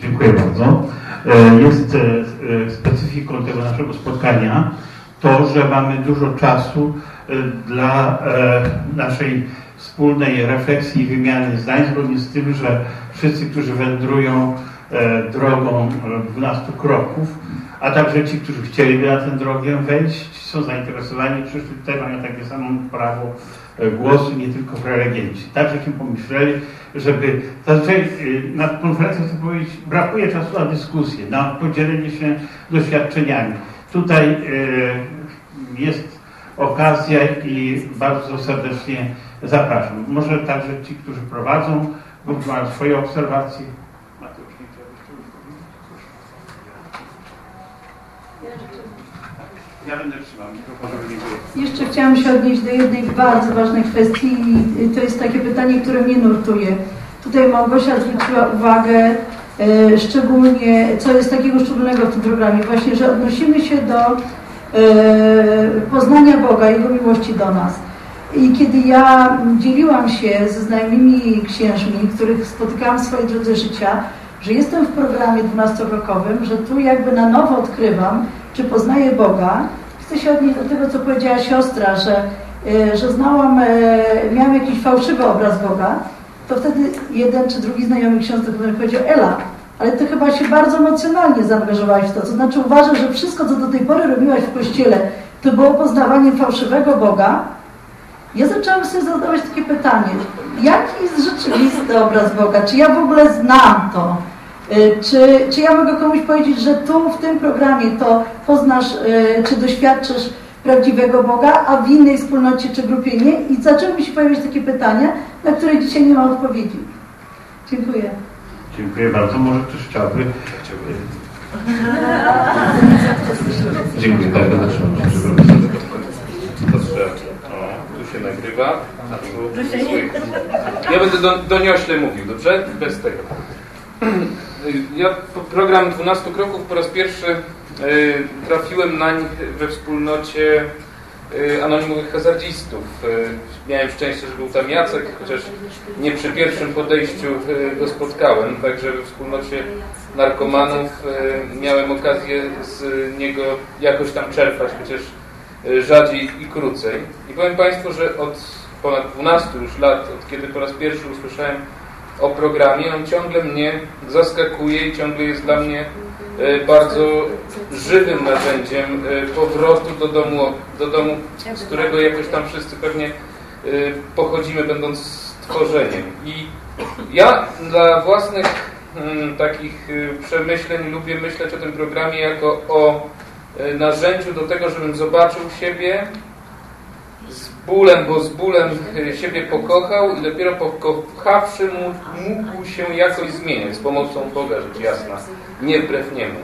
Dziękuję bardzo. E, jest e, specyfiką tego naszego spotkania to, że mamy dużo czasu dla naszej wspólnej refleksji i wymiany zdań, zgodnie z tym, że wszyscy, którzy wędrują drogą 12 kroków, a także ci, którzy chcieliby na tę drogę wejść, są zainteresowani, tutaj, mają takie samo prawo e, głosu, nie tylko prelegenci. Tak żeśmy pomyśleli, żeby zazwyczaj e, na konferencjach chcę powiedzieć, brakuje czasu na dyskusję, na podzielenie się doświadczeniami. Tutaj e, jest okazja i bardzo serdecznie zapraszam. Może także ci, którzy prowadzą, lub mają swoje obserwacje. Ja będę trzymał Jeszcze chciałam się odnieść do jednej bardzo ważnej kwestii i to jest takie pytanie, które mnie nurtuje. Tutaj Małgosia zwróciła uwagę e, szczególnie, co jest takiego szczególnego w tym programie, właśnie, że odnosimy się do e, poznania Boga, Jego miłości do nas. I kiedy ja dzieliłam się ze znajomymi księżmi, których spotykałam w swojej drodze życia, że jestem w programie 12-rokowym, że tu jakby na nowo odkrywam, czy poznaję Boga. Chcę się odnieść do tego, co powiedziała siostra, że, e, że znałam, e, miałam jakiś fałszywy obraz Boga, to wtedy jeden czy drugi znajomy ksiądz powiedział, Ela, ale ty chyba się bardzo emocjonalnie zaangażowałaś w to. To znaczy uważasz, że wszystko, co do tej pory robiłaś w Kościele, to było poznawaniem fałszywego Boga? Ja zaczęłam sobie zadawać takie pytanie, jaki jest rzeczywisty obraz Boga? Czy ja w ogóle znam to? Y, czy, czy ja mogę komuś powiedzieć, że tu w tym programie to poznasz, y, czy doświadczysz prawdziwego Boga, a w innej wspólnocie czy grupie nie? I zaczęły mi się pojawiać takie pytania, na które dzisiaj nie ma odpowiedzi. Dziękuję. Dziękuję bardzo. Może ktoś chciałby? Dziękuję. Tak, będę trzymał Dobrze. tu się nagrywa, a tu Ja będę do, doniośle mówił, dobrze? Bez tego. Ja program 12 kroków po raz pierwszy e, trafiłem na nich we wspólnocie e, anonimowych hazardzistów. E, miałem szczęście, że był tam Jacek, chociaż nie przy pierwszym podejściu go spotkałem, także we wspólnocie narkomanów miałem okazję z niego jakoś tam czerpać, chociaż rzadziej i krócej. I powiem Państwu, że od ponad 12 już lat, od kiedy po raz pierwszy usłyszałem o programie, on ciągle mnie zaskakuje i ciągle jest dla mnie e, bardzo żywym narzędziem e, powrotu do domu, do domu, z którego jakoś tam wszyscy pewnie e, pochodzimy, będąc stworzeniem. I ja dla własnych mm, takich przemyśleń lubię myśleć o tym programie jako o narzędziu do tego, żebym zobaczył siebie bólem, bo z bólem e, siebie pokochał i dopiero pokochawszy mógł się jakoś zmieniać z pomocą Boga, rzecz jasna, nie wbrew niemu.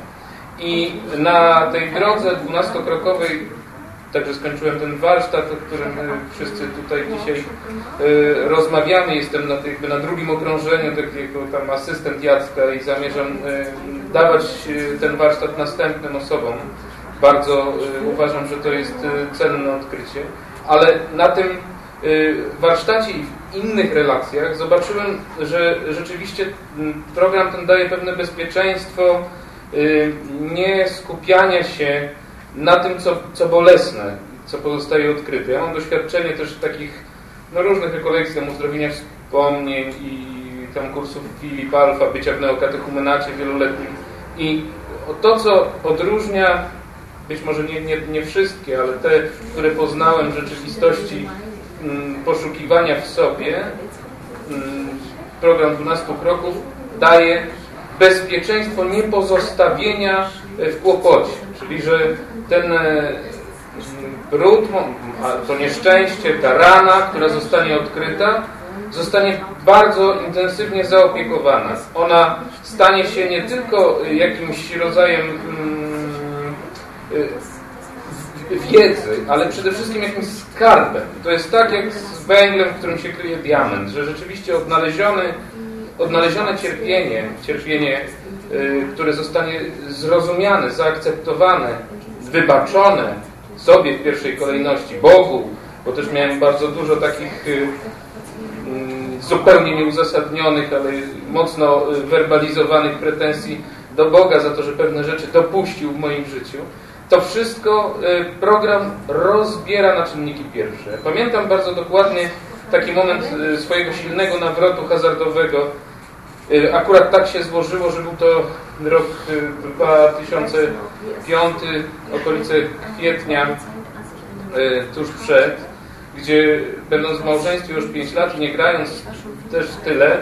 I na tej drodze dwunastokrokowej także skończyłem ten warsztat, o którym e, wszyscy tutaj dzisiaj y, rozmawiamy. Jestem na, jakby na drugim okrążeniu, tak jako tam asystent Jacka i zamierzam y, dawać y, ten warsztat następnym osobom. Bardzo uważam, że to jest cenne odkrycie ale na tym y, warsztacie i w innych relacjach zobaczyłem, że rzeczywiście mm, program ten daje pewne bezpieczeństwo y, nie skupiania się na tym, co, co bolesne, co pozostaje odkryte. Ja mam doświadczenie też takich no, różnych rekolekcji, tam uzdrowienia wspomnień i tam kursów Filip Alfa, bycia w neokatechumenacie wieloletnim. I to, co odróżnia być może nie, nie, nie wszystkie, ale te, które poznałem w rzeczywistości mm, poszukiwania w sobie, mm, program 12 kroków daje bezpieczeństwo niepozostawienia w kłopocie. Czyli, że ten e, brud, to nieszczęście, ta rana, która zostanie odkryta, zostanie bardzo intensywnie zaopiekowana. Ona stanie się nie tylko jakimś rodzajem mm, wiedzy, ale przede wszystkim jakimś skarbem. To jest tak jak z węglem, w którym się kryje diament, że rzeczywiście odnaleziony, odnalezione cierpienie, cierpienie, y, które zostanie zrozumiane, zaakceptowane, wybaczone sobie w pierwszej kolejności, Bogu, bo też miałem bardzo dużo takich y, mm, zupełnie nieuzasadnionych, ale mocno werbalizowanych pretensji do Boga za to, że pewne rzeczy dopuścił w moim życiu, to wszystko program rozbiera na czynniki pierwsze. Pamiętam bardzo dokładnie taki moment swojego silnego nawrotu hazardowego. Akurat tak się złożyło, że był to rok 2005, okolice kwietnia, tuż przed, gdzie będąc w małżeństwie już 5 lat, nie grając też tyle,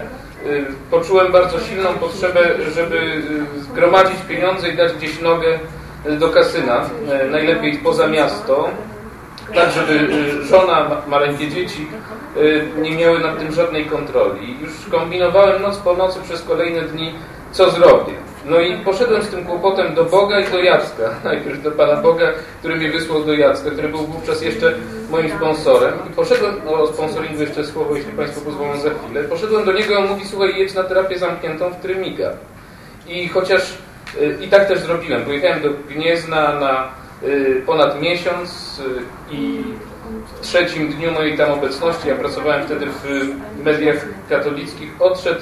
poczułem bardzo silną potrzebę, żeby zgromadzić pieniądze i dać gdzieś nogę do kasyna, najlepiej poza miasto, tak żeby żona, maleńkie dzieci nie miały nad tym żadnej kontroli. Już kombinowałem noc po nocy przez kolejne dni, co zrobię. No i poszedłem z tym kłopotem do Boga i do Jacka. Najpierw do Pana Boga, który mnie wysłał do Jacka, który był wówczas jeszcze moim sponsorem. I poszedłem, no o sponsoringu jeszcze słowo, jeśli Państwo pozwolą za chwilę. Poszedłem do niego i on mówi, słuchaj, jedź na terapię zamkniętą w Trymiga. I chociaż, i tak też zrobiłem. Pojechałem do Gniezna na ponad miesiąc i w trzecim dniu mojej tam obecności, ja pracowałem wtedy w mediach katolickich, odszedł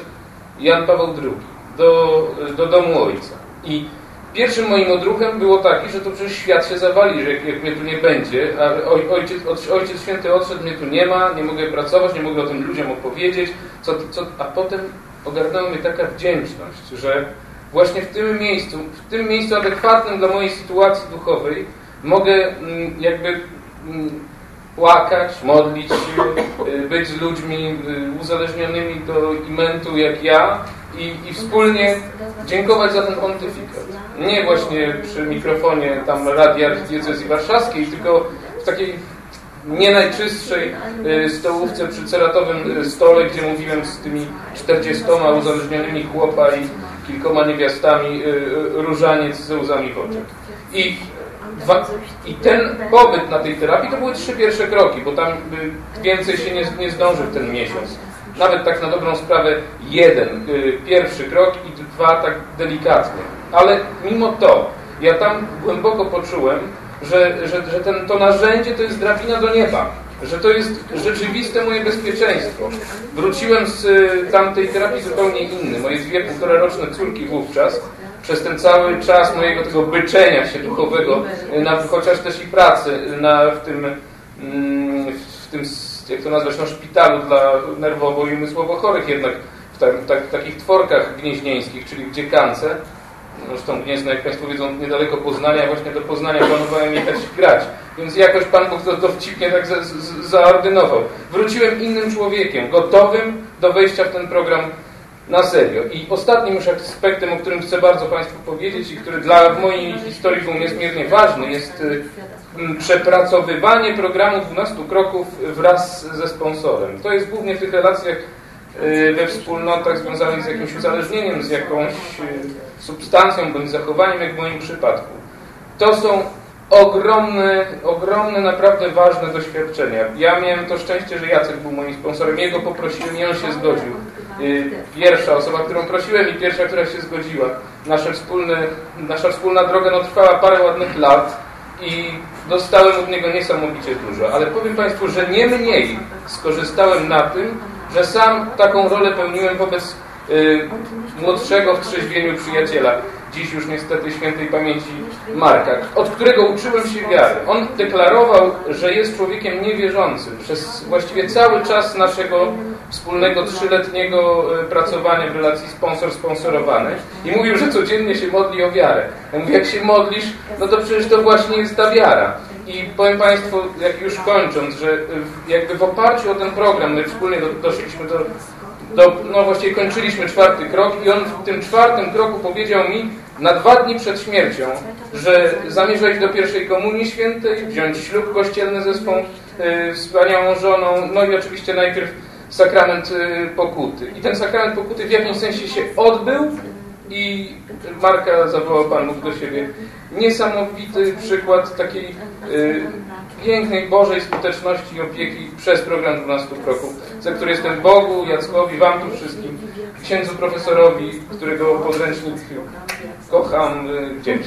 Jan Paweł II do, do domu ojca. I pierwszym moim odruchem było taki, że to przecież świat się zawali, że jak, jak mnie tu nie będzie, a ojciec, ojciec święty odszedł, mnie tu nie ma, nie mogę pracować, nie mogę o tym ludziom opowiedzieć, co, co, a potem ogarnęła mnie taka wdzięczność, że właśnie w tym miejscu, w tym miejscu adekwatnym dla mojej sytuacji duchowej mogę mm, jakby mm, płakać, modlić się, y, być z ludźmi y, uzależnionymi do imentu jak ja i, i wspólnie dziękować za ten pontyfikat. Nie właśnie przy mikrofonie tam Radia Diecezji Warszawskiej, tylko w takiej nie najczystszej y, stołówce przy ceratowym stole, gdzie mówiłem z tymi 40 uzależnionymi chłopa i kilkoma niewiastami różaniec ze łzami w oczach. I i ten pobyt na tej terapii to były trzy pierwsze kroki, bo tam więcej się nie, nie zdąży w ten miesiąc. Nawet tak na dobrą sprawę jeden y, pierwszy krok i dwa tak delikatnie. Ale mimo to ja tam głęboko poczułem, że, że, że ten, to narzędzie to jest drabina do nieba. Że to jest rzeczywiste moje bezpieczeństwo. Wróciłem z y, tamtej terapii zupełnie inny. Moje dwie półtoraroczne córki wówczas przez ten cały czas mojego tego byczenia się duchowego, na, chociaż też i pracy na, w tym, mm, w tym jak to nazwać, no, szpitalu dla nerwowo i umysłowo chorych jednak w, tak, tak, takich tworkach gnieźnieńskich, czyli w Dziekance. Zresztą Gniezno, jak Państwo wiedzą, niedaleko Poznania, właśnie do Poznania planowałem jechać grać. Więc jakoś Pan Bóg to dowcipnie tak za, za, zaordynował. Wróciłem innym człowiekiem, gotowym do wejścia w ten program na serio. I ostatnim już aspektem, o którym chcę bardzo Państwu powiedzieć i który dla mojej historii był niezmiernie ważny, jest y, przepracowywanie programu 12 kroków wraz ze sponsorem. To jest głównie w tych relacjach we wspólnotach związanych z jakimś uzależnieniem, z jakąś y, substancją bądź zachowaniem, jak w moim przypadku. To są ogromne, ogromne, naprawdę ważne doświadczenia. Ja miałem to szczęście, że Jacek był moim sponsorem. Jego poprosiłem i on się zgodził. Y, pierwsza osoba, którą prosiłem i pierwsza, która się zgodziła. Nasze wspólne, nasza wspólna droga no, trwała parę ładnych lat i dostałem od niego niesamowicie dużo. Ale powiem Państwu, że nie mniej skorzystałem na tym, że sam taką rolę pełniłem wobec y, młodszego w trzeźwieniu przyjaciela dziś już niestety świętej pamięci Marka, od którego uczyłem się wiary. On deklarował, że jest człowiekiem niewierzącym przez właściwie cały czas naszego wspólnego trzyletniego e, pracowania w relacji sponsor-sponsorowany i mówił, że codziennie się modli o wiarę. Ja mówię, jak się modlisz, no to przecież to właśnie jest ta wiara. I powiem Państwu, jak już kończąc, że jakby w oparciu o ten program my wspólnie doszliśmy do do, no właściwie kończyliśmy czwarty krok i on w tym czwartym kroku powiedział mi na dwa dni przed śmiercią, że zamierza iść do pierwszej komunii świętej, wziąć ślub kościelny ze swą y, wspaniałą żoną, no i oczywiście najpierw sakrament y, pokuty. I ten sakrament pokuty w jakimś sensie się odbył i Marka zawołał Pan Bóg do siebie. Niesamowity przykład takiej y, pięknej Bożej skuteczności i opieki przez program 12 kroków, za który jestem Bogu, Jackowi, Wam tu wszystkim, księdzu profesorowi, którego podręcznik kocham, y.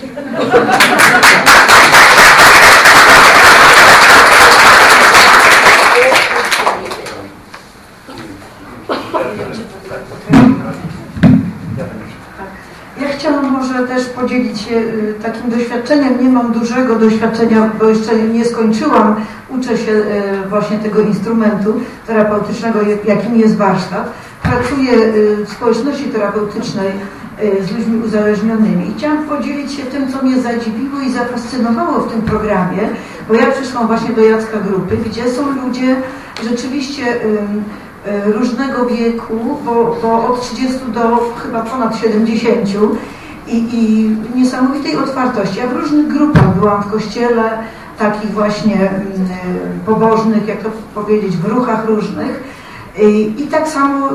Ja chciałam może też podzielić się y, takim doświadczeniem. Nie mam dużego doświadczenia, bo jeszcze nie skończyłam. Uczę się y, właśnie tego instrumentu terapeutycznego, jakim jest warsztat. Pracuję y, w społeczności terapeutycznej z ludźmi uzależnionymi. I chciałam podzielić się tym, co mnie zadziwiło i zafascynowało w tym programie, bo ja przyszłam właśnie do Jacka Grupy, gdzie są ludzie rzeczywiście różnego wieku, bo, bo od 30 do chyba ponad 70 i, i niesamowitej otwartości. Ja w różnych grupach byłam w kościele, takich właśnie mm, e, pobożnych, jak to powiedzieć, w ruchach różnych. I, i tak samo e,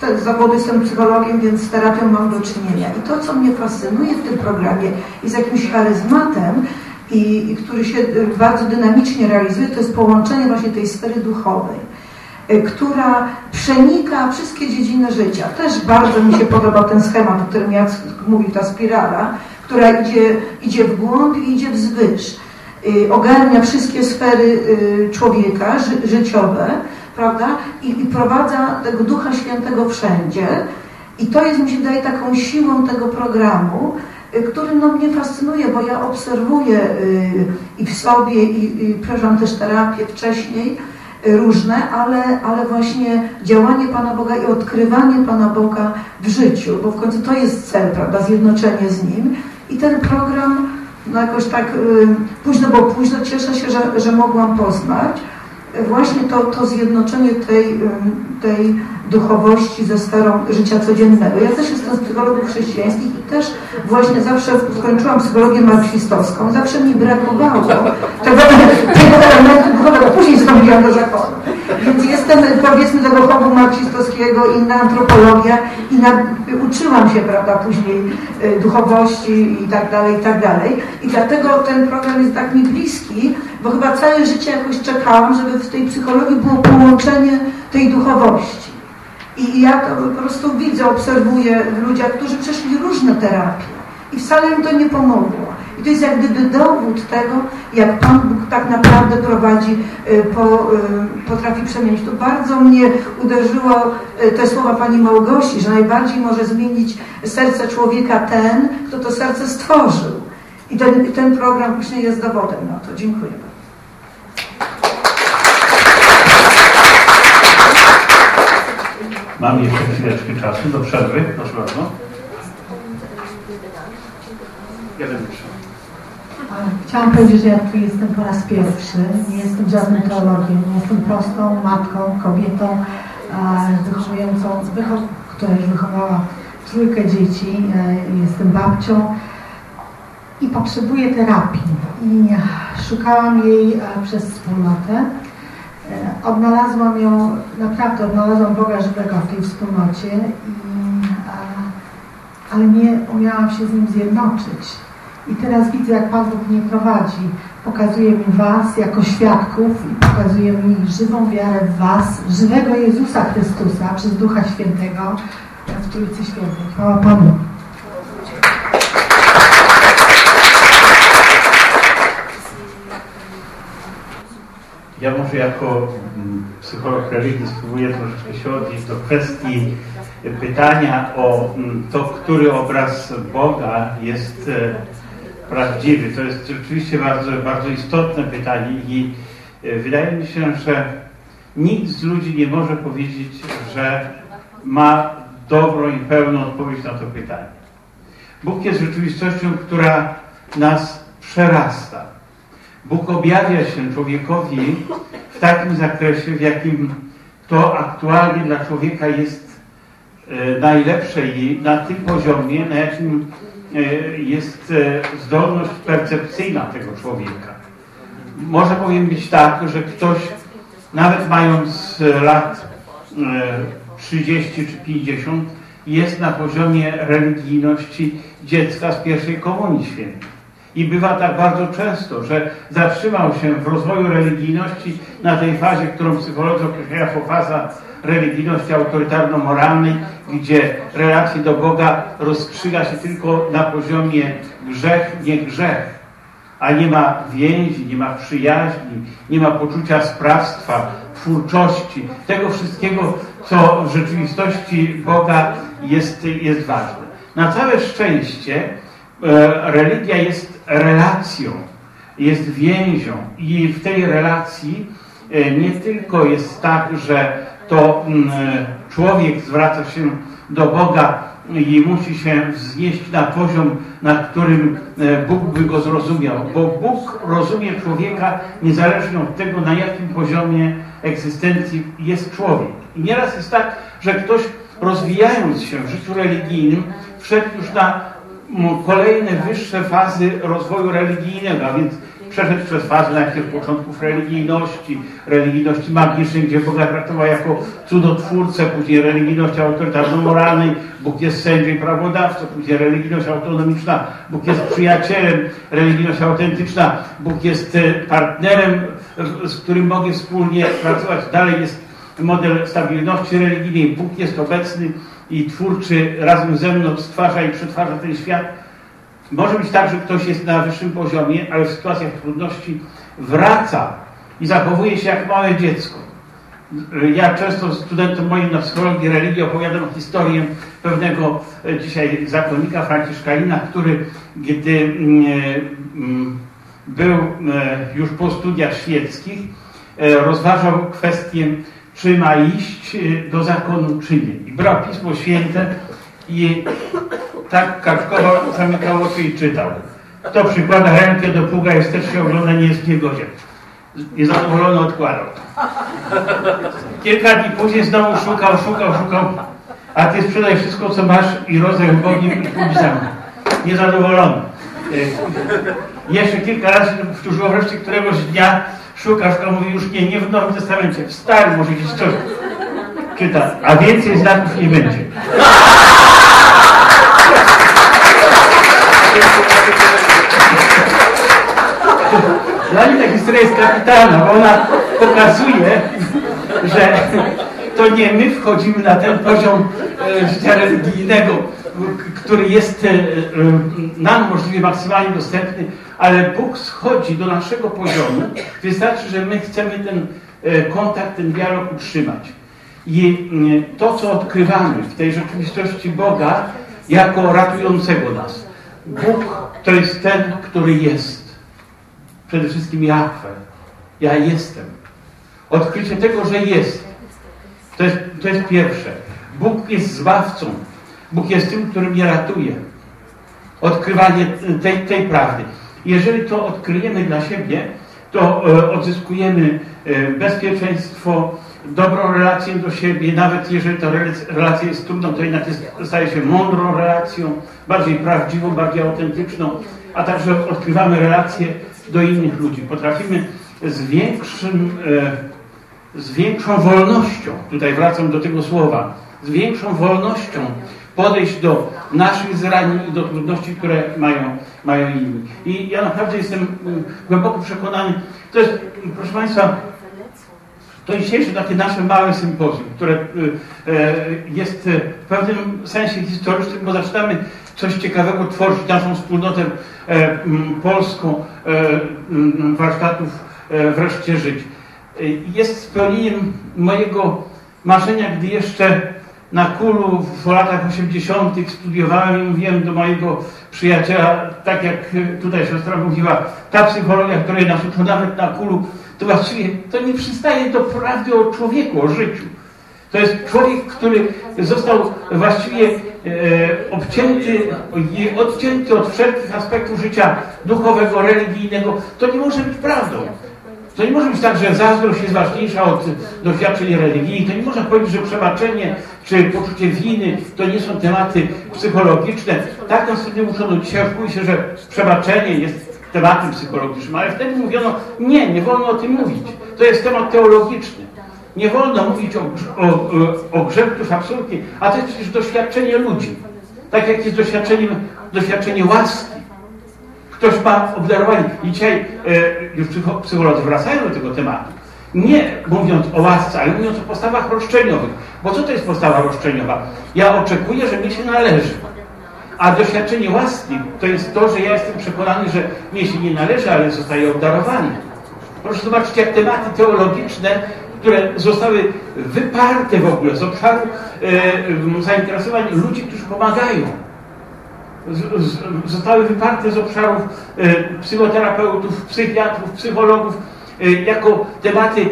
te zawody jestem psychologiem, więc z terapią mam do czynienia. I to, co mnie fascynuje w tym programie, jest jakimś charyzmatem, i, i który się bardzo dynamicznie realizuje, to jest połączenie właśnie tej sfery duchowej która przenika wszystkie dziedziny życia. Też bardzo mi się podoba ten schemat, o którym ja mówił, ta spirala, która idzie, idzie w głąb i idzie wzwyż. Y, ogarnia wszystkie sfery y, człowieka ży, życiowe, prawda? I, I prowadza tego Ducha Świętego wszędzie. I to jest, mi się wydaje, taką siłą tego programu, który no, mnie fascynuje, bo ja obserwuję i w sobie, i, i też terapię wcześniej, różne, ale, ale właśnie działanie Pana Boga i odkrywanie Pana Boga w życiu, bo w końcu to jest cel, prawda, zjednoczenie z Nim. I ten program, no jakoś tak y, późno, bo późno cieszę się, że, że mogłam poznać właśnie to, to zjednoczenie tej, tej duchowości ze starą życia codziennego. Ja też jestem z psychologów chrześcijańskich i też właśnie zawsze skończyłam psychologię marksistowską. Zawsze mi brakowało tego, tego elementu duchowego. Później zrobiłam do zakonu. Więc jestem powiedzmy tego chowu marksistowskiego, inna antropologia i na, uczyłam się, prawda, później y, duchowości i tak dalej, i tak dalej. I dlatego ten program jest tak mi bliski, bo chyba całe życie jakoś czekałam, żeby w tej psychologii było połączenie tej duchowości. I ja to po prostu widzę, obserwuję w ludziach, którzy przeszli różne terapie i wcale im to nie pomogło. I to jest jak gdyby dowód tego, jak Pan Bóg tak naprawdę prowadzi, y, po, y, potrafi przemienić. To bardzo mnie uderzyło y, te słowa Pani Małgosi, że najbardziej może zmienić serce człowieka ten, kto to serce stworzył. I ten, ten program właśnie jest dowodem na to. Dziękuję Mam jeszcze chwileczkę czasu do przerwy. Proszę bardzo. Jeden Chciałam powiedzieć, że ja tu jestem po raz pierwszy. Nie jestem żadnym teologiem. Jestem prostą matką, kobietą wychowującą, która już wychowała trójkę dzieci. E, jestem babcią i potrzebuję terapii. I szukałam jej e, przez wspólnotę. E, odnalazłam ją, naprawdę odnalazłam Boga żywego w tej wspólnocie, i, ale nie umiałam się z Nim zjednoczyć. I teraz widzę, jak Pan Bóg mnie prowadzi. Pokazuje mi Was jako świadków i pokazuje mi żywą wiarę w Was, żywego Jezusa Chrystusa przez Ducha Świętego w Trójcy Świętej. Chwała Panu. Ja może jako mm, psycholog religii spróbuję troszeczkę się odnieść do kwestii pytania o mm, to, który obraz Boga jest e, prawdziwy. To jest rzeczywiście bardzo, bardzo istotne pytanie i e, wydaje mi się, że nikt z ludzi nie może powiedzieć, że ma dobrą i pełną odpowiedź na to pytanie. Bóg jest rzeczywistością, która nas przerasta. Bóg objawia się człowiekowi w takim zakresie, w jakim to aktualnie dla człowieka jest e, najlepsze i na tym poziomie, na jakim e, jest e, zdolność percepcyjna tego człowieka. Może powiem być tak, że ktoś, nawet mając lat 30 czy 50, jest na poziomie religijności dziecka z pierwszej komunii świętej. I bywa tak bardzo często, że zatrzymał się w rozwoju religijności na tej fazie, którą psycholodzy określają jako faza religijności autorytarno-moralnej, gdzie relacje do Boga rozstrzyga się tylko na poziomie grzech, nie grzech, a nie ma więzi, nie ma przyjaźni, nie ma poczucia sprawstwa, twórczości, tego wszystkiego, co w rzeczywistości Boga jest, jest ważne. Na całe szczęście religia jest relacją, jest więzią i w tej relacji e, nie tylko jest tak, że to mm, człowiek zwraca się do Boga i musi się wznieść na poziom, na którym e, Bóg by go zrozumiał, bo Bóg rozumie człowieka niezależnie od tego, na jakim poziomie egzystencji jest człowiek. I nieraz jest tak, że ktoś rozwijając się w życiu religijnym, wszedł już na kolejne wyższe fazy rozwoju religijnego, a więc przeszedł przez fazę najpierw początków religijności, religijności magicznej, gdzie Boga traktował jako cudotwórcę, później religijności autorytarno-moralnej, Bóg jest sędzią i prawodawcą, później religijność autonomiczna, Bóg jest przyjacielem, religijność autentyczna, Bóg jest e, partnerem, z którym mogę wspólnie pracować. Dalej jest model stabilności religijnej, Bóg jest obecny i twórczy razem ze mną stwarza i przetwarza ten świat może być tak, że ktoś jest na wyższym poziomie, ale w sytuacjach trudności wraca i zachowuje się jak małe dziecko. Ja często studentom moim na psychologii religii opowiadam historię pewnego e, dzisiaj zakonnika Franciszkanina, który gdy mm, e, mm, był e, już po studiach świeckich, rozważał kwestię, czy ma iść do zakonu, czy nie. I brał Pismo Święte i tak kaczkowo zamykał oczy i czytał. Kto przykłada rękę do pługa, jest też się ogląda niebieskiej godzie. Niezadowolony odkładał. Kilka dni później znowu szukał, szukał, szukał. A ty sprzedaj wszystko, co masz i rozdaj ubogim i za mną. Niezadowolony. E, jeszcze kilka razy powtórzyło wreszcie któregoś dnia szuka, szuka, mówi już nie, nie w Nowym Testamencie, w Starym może gdzieś coś czyta, a więcej znaków nie będzie. Dla mnie ta historia jest kapitalna, bo ona pokazuje, że to nie my wchodzimy na ten poziom e, życia religijnego, który jest e, e, nam możliwie maksymalnie dostępny, ale Bóg schodzi do naszego poziomu. Wystarczy, że my chcemy ten kontakt, ten dialog utrzymać. I to, co odkrywamy w tej rzeczywistości Boga, jako ratującego nas. Bóg to jest ten, który jest. Przede wszystkim Jahwe. Ja jestem. Odkrycie tego, że jest. To jest, to jest pierwsze. Bóg jest zbawcą. Bóg jest tym, który mnie ratuje. Odkrywanie tej, tej prawdy. Jeżeli to odkryjemy dla siebie, to e, odzyskujemy e, bezpieczeństwo, dobrą relację do siebie, nawet jeżeli ta relacja jest trudna, to jednak jest, staje się mądrą relacją, bardziej prawdziwą, bardziej autentyczną, a także odkrywamy relacje do innych ludzi. Potrafimy z, większym, e, z większą wolnością, tutaj wracam do tego słowa, z większą wolnością podejść do naszych zranień i do trudności, które mają, mają inni. I ja naprawdę jestem mm, głęboko przekonany, to jest, proszę Państwa, to dzisiejsze takie nasze małe sympozjum, które y, e, jest y, w pewnym sensie historycznym, bo zaczynamy coś ciekawego tworzyć, naszą wspólnotę e, polską e, warsztatów wreszcie żyć. Jest spełnieniem mojego marzenia, gdy jeszcze na Kulu w latach 80. studiowałem i mówiłem do mojego przyjaciela, tak jak tutaj siostra mówiła, ta psychologia, której nas uczą nawet na Kulu, to właściwie to nie przystaje do prawdy o człowieku, o życiu. To jest człowiek, który został właściwie e, obcięty odcięty od wszelkich aspektów życia duchowego, religijnego. To nie może być prawdą. To nie może być tak, że zazdrość jest ważniejsza od doświadczeń religijnych. To nie można powiedzieć, że przebaczenie czy poczucie winy to nie są tematy psychologiczne. Tak nas wtedy uczono. Dzisiaj się, że przebaczenie jest tematem psychologicznym, ale wtedy mówiono, nie, nie wolno o tym mówić. To jest temat teologiczny. Nie wolno mówić o, o, o grzechu, absolutnie, a to jest przecież doświadczenie ludzi. Tak jak jest doświadczenie, doświadczenie łaski. Ktoś ma obdarowanie. I dzisiaj e, już psycholodzy wracają do tego tematu. Nie mówiąc o łasce, ale mówiąc o postawach roszczeniowych. Bo co to jest postawa roszczeniowa? Ja oczekuję, że mi się należy. A doświadczenie łaski to jest to, że ja jestem przekonany, że mnie się nie należy, ale zostaje obdarowany. Proszę zobaczyć, jak tematy teologiczne, które zostały wyparte w ogóle z obszaru e, zainteresowań ludzi, którzy pomagają. Z, z, zostały wyparte z obszarów psychoterapeutów, psychiatrów, psychologów jako tematy,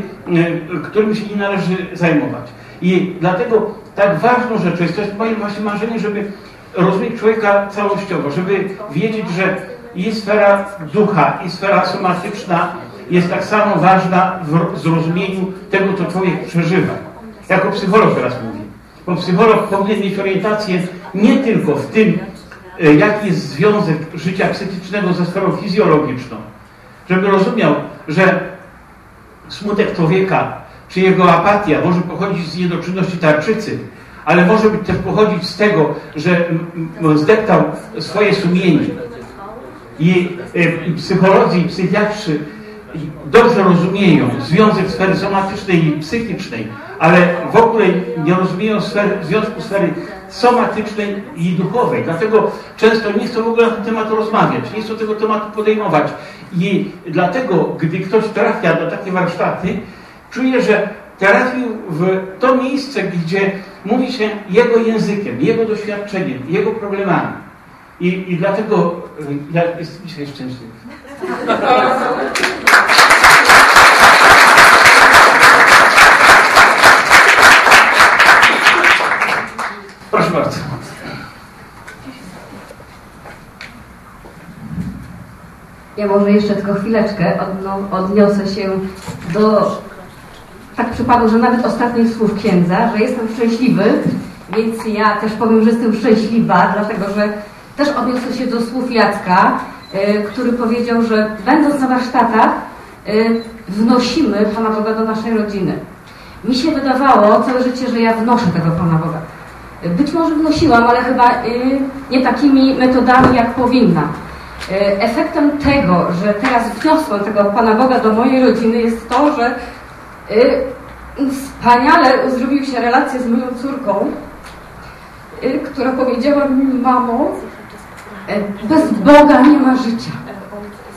którymi się nie należy zajmować. I dlatego tak ważną rzeczą jest, to jest moje właśnie marzenie, żeby rozumieć człowieka całościowo, żeby wiedzieć, że i sfera ducha, i sfera somatyczna jest tak samo ważna w zrozumieniu tego, co człowiek przeżywa. Jako psycholog teraz mówię. Bo psycholog powinien mieć orientację nie tylko w tym, e, jaki jest związek życia psychicznego ze sferą fizjologiczną, żeby rozumiał, że smutek człowieka czy jego apatia może pochodzić z niedoczynności tarczycy, ale może być też pochodzić z tego, że zdeptał swoje sumienie. I e, psycholodzy i psychiatrzy dobrze rozumieją związek sfery somatycznej i psychicznej, ale w ogóle nie rozumieją sfery, związku sfery somatycznej i duchowej. Dlatego często nie chcą w ogóle na ten temat rozmawiać, nie chcą tego tematu podejmować. I dlatego, gdy ktoś trafia do takie warsztaty, czuje, że trafił w to miejsce, gdzie mówi się jego językiem, jego doświadczeniem, jego problemami. I, i dlatego ja jestem dzisiaj szczęśliwy. Proszę bardzo. Ja może jeszcze tylko chwileczkę odniosę się do tak przypadło, że nawet ostatnich słów księdza, że jestem szczęśliwy, więc ja też powiem, że jestem szczęśliwa, dlatego że też odniosę się do słów Jacka, y, który powiedział, że będąc na warsztatach y, wnosimy Pana Boga do naszej rodziny. Mi się wydawało całe życie, że ja wnoszę tego Pana Boga. Być może wnosiłam, ale chyba y, nie takimi metodami, jak powinna. Efektem tego, że teraz wniosłam tego Pana Boga do mojej rodziny jest to, że wspaniale zrobił się relacje z moją córką, która powiedziała mi, mamo, e, bez Boga nie ma życia.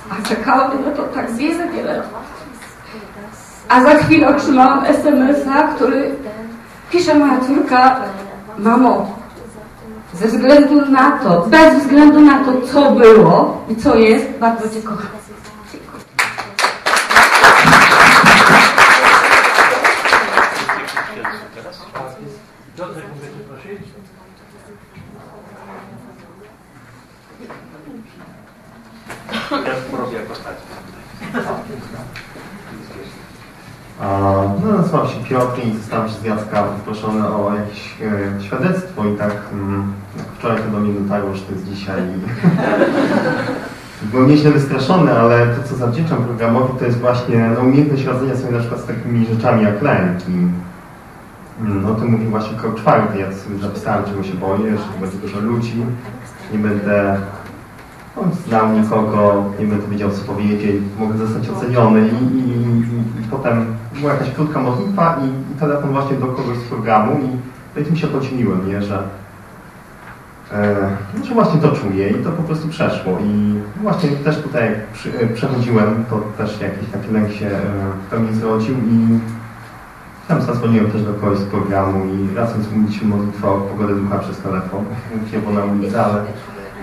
A czekałam na to tak wiele, wiele. A za chwilę otrzymałam SMS-a, który pisze moja córka, mamo, ze względu na to, bez względu na to, co było i co jest, bardzo Cię kocham. No, nazywam się Piotr i zostałem przez Jacka poproszony o jakieś e, świadectwo i tak mm, wczoraj to do mnie dotarło, że to jest dzisiaj. Byłem nieźle wystraszony, ale to co zawdzięczam programowi to jest właśnie no, umiejętność radzenia sobie na przykład z takimi rzeczami jak lęk i mm, o tym mówił właśnie krok czwarty, ja sobie zapisałem czego się boję, że będzie dużo ludzi, nie będę on znał nikogo, nie będę wiedział co powiedzieć, mogę zostać oceniony i, i, i, i potem była jakaś krótka modlitwa i, i, telefon właśnie do kogoś z programu i, no i tym się nie, że, e, no, właśnie to czuję i to po prostu przeszło. I właśnie też tutaj przy, e, przechodziłem, to też jakiś taki lęk się e, w mnie zrodził i tam zadzwoniłem też do kogoś z programu i razem zmówiliśmy modlitwę o pogodę ducha przez telefon, nie było na ulicy, ale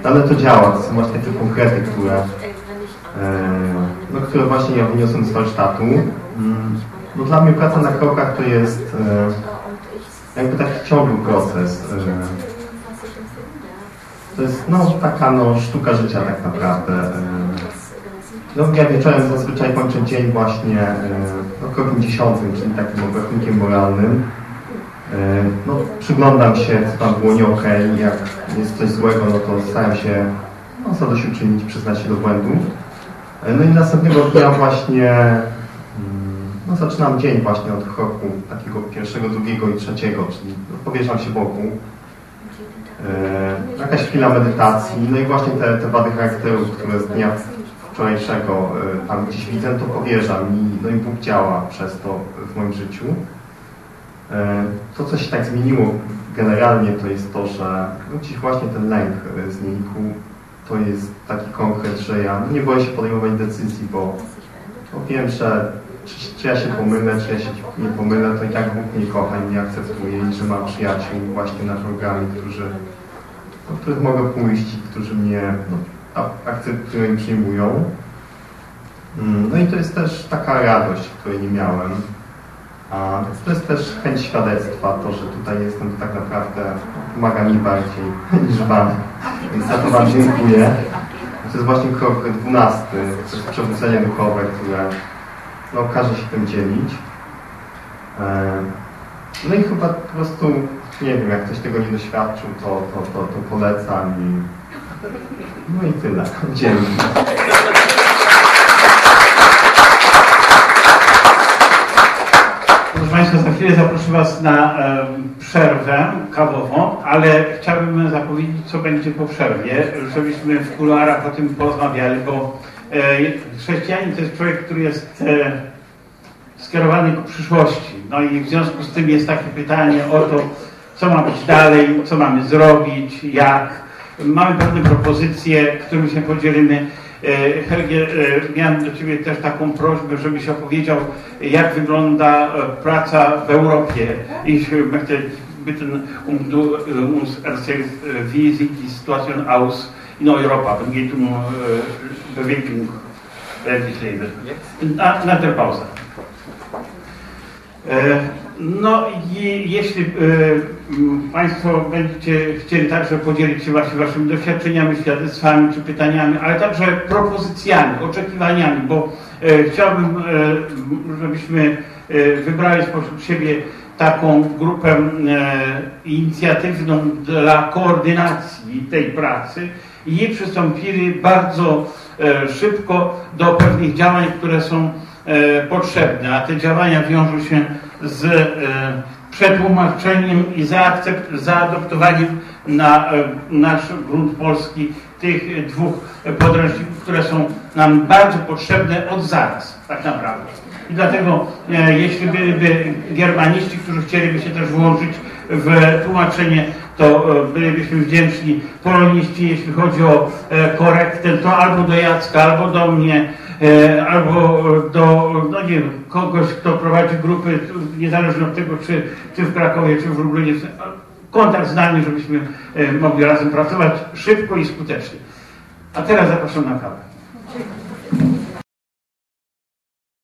ale to działa, to są właśnie te konkrety, które, e, no, które właśnie ja wyniosłem z warsztatu. Mm, no, dla mnie praca na krokach to jest e, jakby taki ciągły proces. E, to jest no, taka no, sztuka życia tak naprawdę. No, ja wieczorem zazwyczaj kończę dzień właśnie no, krokiem dziesiątym, czyli takim obrachunkiem moralnym. E, no, przyglądam się, co tam było nie ok, jak jest coś złego, no to staram się no, zadośćuczynić, przyznać się do błędu. E, no i następnego dnia właśnie no, zaczynam dzień właśnie od kroku takiego pierwszego, drugiego i trzeciego, czyli powierzam się Bogu. E, jakaś chwila medytacji, no i właśnie te, te wady charakteru, które z dnia wczorajszego e, tam gdzieś widzę, to powierzam i, no i Bóg działa przez to w moim życiu. E, to, co się tak zmieniło generalnie, to jest to, że no, dziś właśnie ten lęk e, znikł. To jest taki konkret, że ja nie boję się podejmować decyzji, bo, bo wiem, że czy, ja się pomylę, czy ja się nie pomylę, to i tak Bóg mnie kocha i mnie akceptuje i że mam przyjaciół właśnie na programie, którzy do których mogę pójść, którzy mnie no, akceptują i przyjmują. Mm, No i to jest też taka radość, której nie miałem. A to jest też chęć świadectwa, to, że tutaj jestem, to tak naprawdę pomaga mi bardziej niż Wam. Więc za to Wam dziękuję. To jest właśnie krok dwunasty, przewrócenie duchowe, które no, każe się tym dzielić. No i chyba po prostu, nie wiem, jak ktoś tego nie doświadczył, to, to, to, to polecam i no i tyle. Dzięki. Proszę Państwa, za chwilę zaproszę Was na przerwę kawową, ale chciałbym zapowiedzieć, co będzie po przerwie, żebyśmy w kuluarach o tym porozmawiali, bo chrześcijanin to jest człowiek, który jest e, skierowany ku przyszłości. No i w związku z tym jest takie pytanie o to, co ma być dalej, co mamy zrobić, jak. Mamy pewne propozycje, którymi się podzielimy. E, Helge, e, miałem do Ciebie też taką prośbę, żebyś opowiedział, jak wygląda e, praca w Europie. Ich möchte bitten, um uns erzählst, äh, wie sieht die Situation aus in Europa, wenn geht um äh, Bewegung, ländlich Leben. Na, tę pauzę. E, No i jeśli e, Państwo będziecie chcieli także podzielić się właśnie Waszymi doświadczeniami, świadectwami czy pytaniami, ale także propozycjami, oczekiwaniami, bo e, chciałbym, e, żebyśmy e, wybrali spośród siebie taką grupę e, inicjatywną dla koordynacji tej pracy i przystąpili bardzo e, szybko do pewnych działań, które są e, potrzebne, a te działania wiążą się z przetłumaczeniem i zaakcept, zaadoptowaniem na nasz grunt polski tych dwóch podręczników, które są nam bardzo potrzebne od zaraz, tak naprawdę. I dlatego, e, jeśli byliby germaniści, którzy chcieliby się też włączyć w tłumaczenie, to e, bylibyśmy wdzięczni. Poloniści, jeśli chodzi o e, korektę, to albo do Jacka, albo do mnie, e, albo do, no nie wiem, kogoś, kto prowadzi grupy, niezależnie od tego, czy, czy w Krakowie, czy w Lublinie, kontakt z nami, żebyśmy e, mogli razem pracować szybko i skutecznie. A teraz zapraszam na kawę.